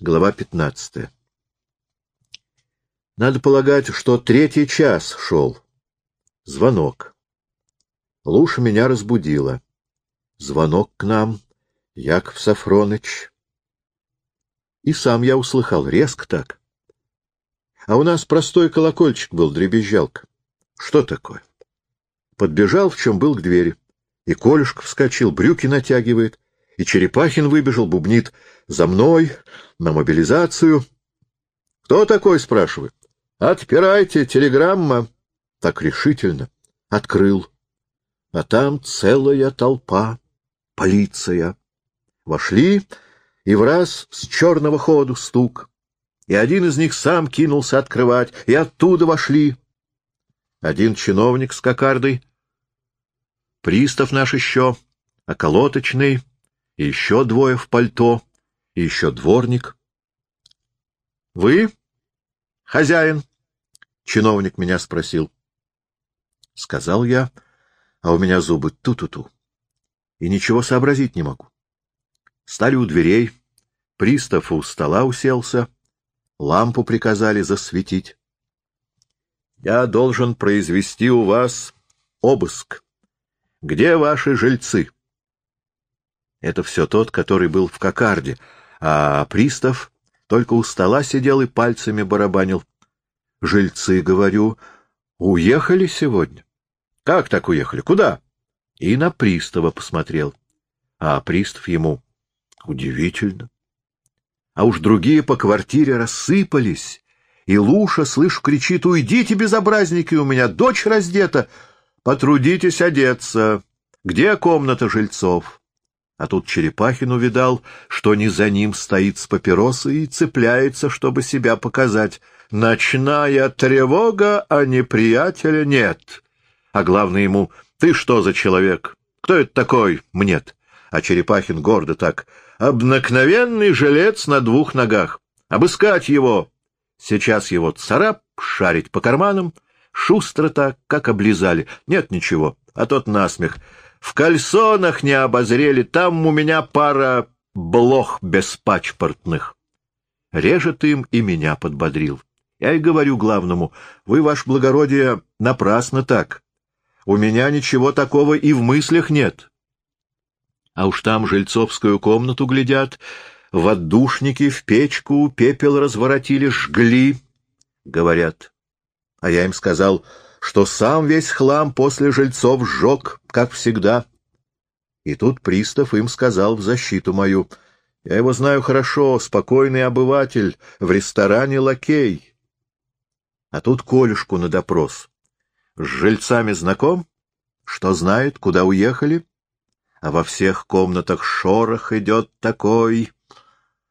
Глава 15. Надо полагать, что третий час шел. Звонок. Луша меня разбудила. Звонок к нам. Яков Сафроныч. И сам я услыхал, резко так. А у нас простой колокольчик был, дребезжалка. Что такое? Подбежал, в чем был, к двери. И Колюшка вскочил, брюки натягивает. И Черепахин выбежал, бубнит. За мной, на мобилизацию. Кто такой, спрашивает. Отпирайте, телеграмма. Так решительно. Открыл. А там целая толпа. Полиция. Вошли, и в раз с черного ходу стук. И один из них сам кинулся открывать, и оттуда вошли. Один чиновник с кокардой, пристав наш еще, околоточный, и еще двое в пальто, и еще дворник. — Вы? — Хозяин? — чиновник меня спросил. Сказал я, а у меня зубы ту-ту-ту, и ничего сообразить не могу. Стали у дверей, пристав у стола уселся, лампу приказали засветить. Я должен произвести у вас обыск. Где ваши жильцы? Это все тот, который был в кокарде, а пристав только у стола сидел и пальцами барабанил. Жильцы, говорю, уехали сегодня. Как так уехали? Куда? И на пристава посмотрел. А пристав ему Удивительно. А уж другие по квартире рассыпались, и Луша, слышу, кричит, «Уйдите, безобразники, у меня дочь раздета! Потрудитесь одеться! Где комната жильцов?» А тут Черепахин увидал, что не за ним стоит с папиросой и цепляется, чтобы себя показать. «Ночная тревога, а неприятеля нет!» А главное ему, «Ты что за человек? Кто это такой?» «Мнет». А Черепахин гордо так обыкновенный жилец на двух ногах. Обыскать его! Сейчас его царап, шарить по карманам, шустро так, как облизали. Нет ничего, а тот насмех. В кальсонах не обозрели, там у меня пара блох беспачпортных. Режет им и меня подбодрил. Я и говорю главному, вы, ваше благородие, напрасно так. У меня ничего такого и в мыслях нет а уж там жильцовскую комнату глядят, в отдушники, в печку, пепел разворотили, жгли, говорят. А я им сказал, что сам весь хлам после жильцов сжег, как всегда. И тут пристав им сказал в защиту мою, я его знаю хорошо, спокойный обыватель, в ресторане лакей. А тут Колюшку на допрос. С жильцами знаком? Что знает, куда уехали? а во всех комнатах шорох идет такой.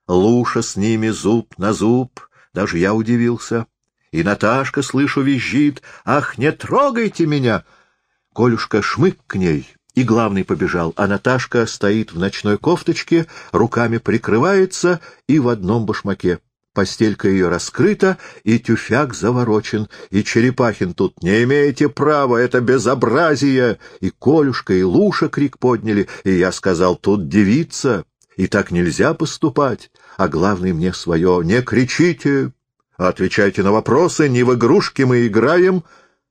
Луша с ними зуб на зуб, даже я удивился. И Наташка, слышу, визжит, «Ах, не трогайте меня!» Колюшка шмык к ней, и главный побежал, а Наташка стоит в ночной кофточке, руками прикрывается и в одном башмаке. Постелька ее раскрыта, и тюфяк заворочен, и Черепахин тут «Не имеете права, это безобразие!» И Колюшка, и Луша крик подняли, и я сказал «Тут девица, и так нельзя поступать!» А главный мне свое «Не кричите!» Отвечайте на вопросы, не в игрушки мы играем,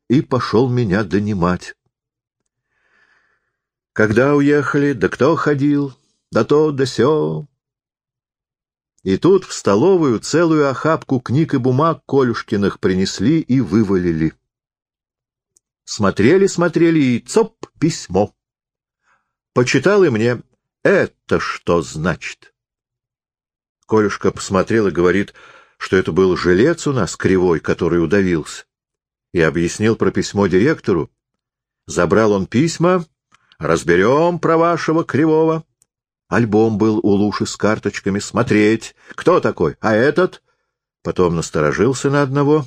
и пошел меня донимать. Когда уехали, да кто ходил, да то, да сё, и тут в столовую целую охапку книг и бумаг Колюшкиных принесли и вывалили. Смотрели, смотрели, и цоп, письмо. Почитал и мне, это что значит? Колюшка посмотрел и говорит, что это был жилец у нас кривой, который удавился. И объяснил про письмо директору. Забрал он письма, разберем про вашего кривого. Альбом был у Луши с карточками. Смотреть. Кто такой? А этот? Потом насторожился на одного.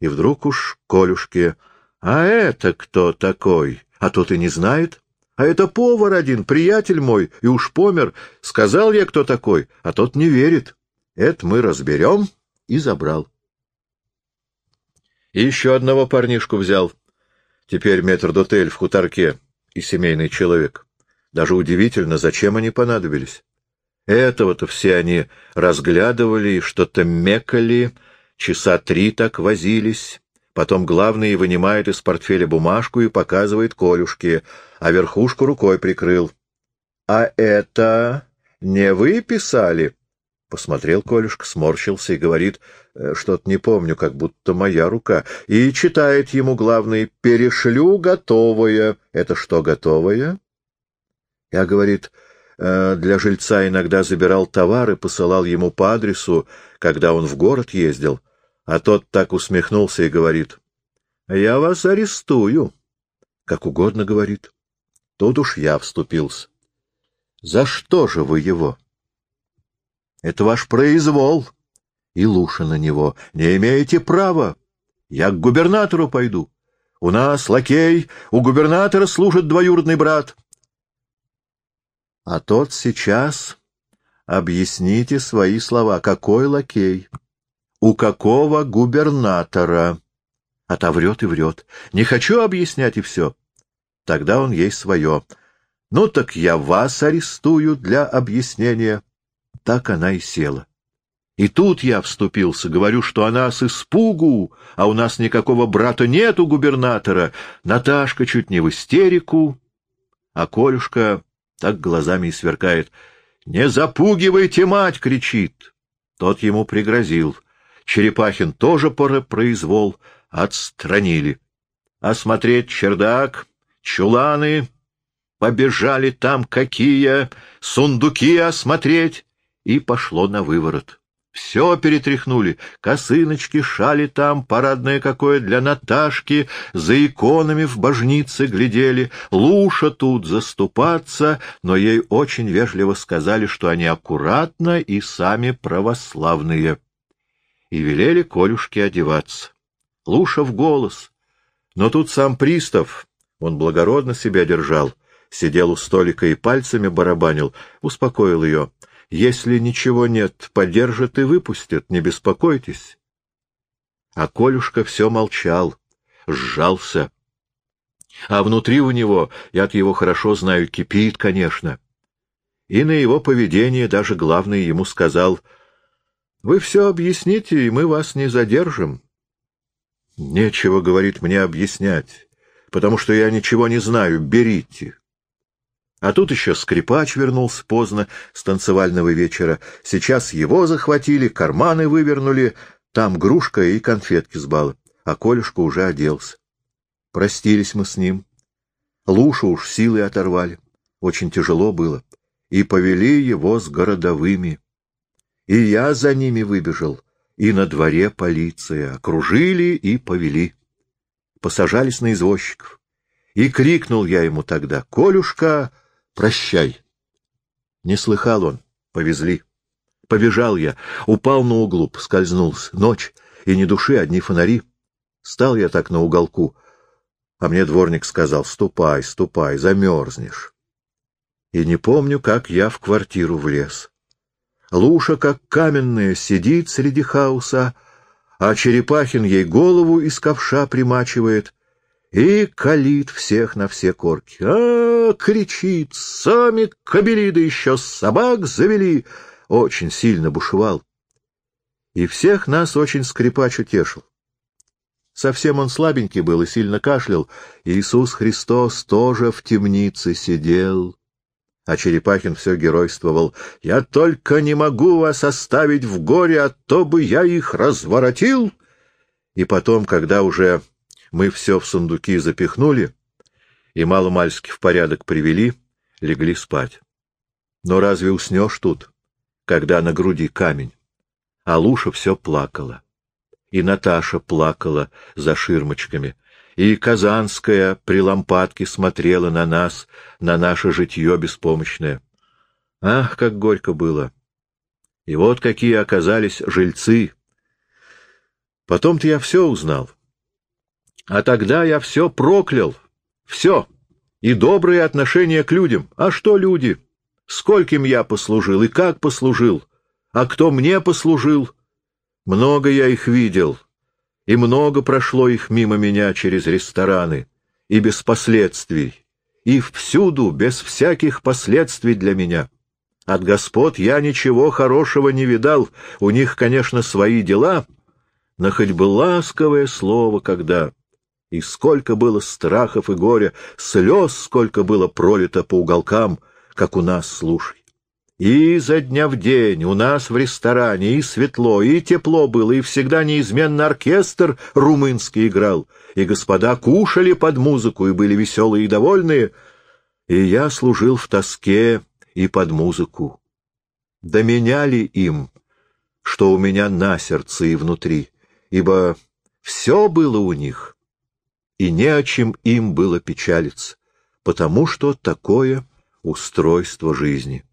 И вдруг уж Колюшке. А это кто такой? А тот и не знает. А это повар один, приятель мой, и уж помер. Сказал я, кто такой, а тот не верит. Это мы разберем. И забрал. И еще одного парнишку взял. Теперь метрдотель в хуторке и семейный человек. Даже удивительно, зачем они понадобились. Этого-то все они разглядывали и что-то мекали, часа три так возились. Потом главный вынимает из портфеля бумажку и показывает Колюшке, а верхушку рукой прикрыл. — А это не вы писали? Посмотрел Колюшка, сморщился и говорит, «Э, что-то не помню, как будто моя рука. И читает ему главный, «Перешлю готовое». Это что готовое? Я, говорит, «Э, для жильца иногда забирал товар и посылал ему по адресу, когда он в город ездил. А тот так усмехнулся и говорит, «Я вас арестую». Как угодно говорит. Тут уж я вступился. «За что же вы его?» Это ваш произвол. И Луша на него. Не имеете права. Я к губернатору пойду. У нас лакей, у губернатора служит двоюродный брат. А тот сейчас... Объясните свои слова. Какой лакей? У какого губернатора? А та врет и врет. Не хочу объяснять, и все. Тогда он ей свое. Ну так я вас арестую для объяснения так она и села. И тут я вступился, говорю, что она с испугу, а у нас никакого брата нет у губернатора. Наташка чуть не в истерику, а Колюшка так глазами и сверкает. «Не запугивайте, мать!» — кричит. Тот ему пригрозил. Черепахин тоже произвол, отстранили. Осмотреть чердак, чуланы, побежали там какие, сундуки осмотреть и пошло на выворот. Все перетряхнули, косыночки, шали там, парадное какое для Наташки, за иконами в божнице глядели, Луша тут заступаться, но ей очень вежливо сказали, что они аккуратно и сами православные. И велели Колюшке одеваться. Луша в голос. Но тут сам пристав, он благородно себя держал, сидел у столика и пальцами барабанил, успокоил ее. Если ничего нет, подержат и выпустят, не беспокойтесь. А Колюшка все молчал, сжался. А внутри у него, я-то его хорошо знаю, кипит, конечно. И на его поведение даже главный ему сказал, «Вы все объясните, и мы вас не задержим». «Нечего, — говорит, — мне объяснять, потому что я ничего не знаю, берите». А тут еще скрипач вернулся поздно с танцевального вечера. Сейчас его захватили, карманы вывернули, там грушка и конфетки с бала. А Колюшка уже оделся. Простились мы с ним. Лушу уж силы оторвали. Очень тяжело было. И повели его с городовыми. И я за ними выбежал. И на дворе полиция. Окружили и повели. Посажались на извозчиков. И крикнул я ему тогда, «Колюшка, Прощай. Не слыхал он. Повезли. Побежал я, упал на углу, скользнулся. Ночь, и ни души, одни фонари. Стал я так на уголку, а мне дворник сказал, ступай, ступай, замерзнешь. И не помню, как я в квартиру влез. Луша, как каменная, сидит среди хаоса, а Черепахин ей голову из ковша примачивает и калит всех на все корки. А, кричит, сами кобели, да еще собак завели. Очень сильно бушевал. И всех нас очень скрипач утешил. Совсем он слабенький был и сильно кашлял. Иисус Христос тоже в темнице сидел. А Черепахин все геройствовал. «Я только не могу вас оставить в горе, а то бы я их разворотил!» И потом, когда уже мы все в сундуки запихнули и маломальски в порядок привели, легли спать. Но разве уснешь тут, когда на груди камень? А Луша все плакала. И Наташа плакала за ширмочками, и Казанская при лампадке смотрела на нас, на наше житье беспомощное. Ах, как горько было! И вот какие оказались жильцы! Потом-то я все узнал. А тогда я все проклял. Все. И добрые отношения к людям. А что люди? Скольким я послужил и как послужил? А кто мне послужил? Много я их видел. И много прошло их мимо меня через рестораны. И без последствий. И всюду без всяких последствий для меня. От господ я ничего хорошего не видал, у них, конечно, свои дела, но хоть бы ласковое слово когда. И сколько было страхов и горя, слез сколько было пролито по уголкам, как у нас, слушай. И за дня в день у нас в ресторане и светло, и тепло было, и всегда неизменно оркестр румынский играл, и господа кушали под музыку и были веселые и довольные, и я служил в тоске и под музыку. Да меня им, что у меня на сердце и внутри, ибо все было у них, и не о чем им было печалиться, потому что такое устройство жизни.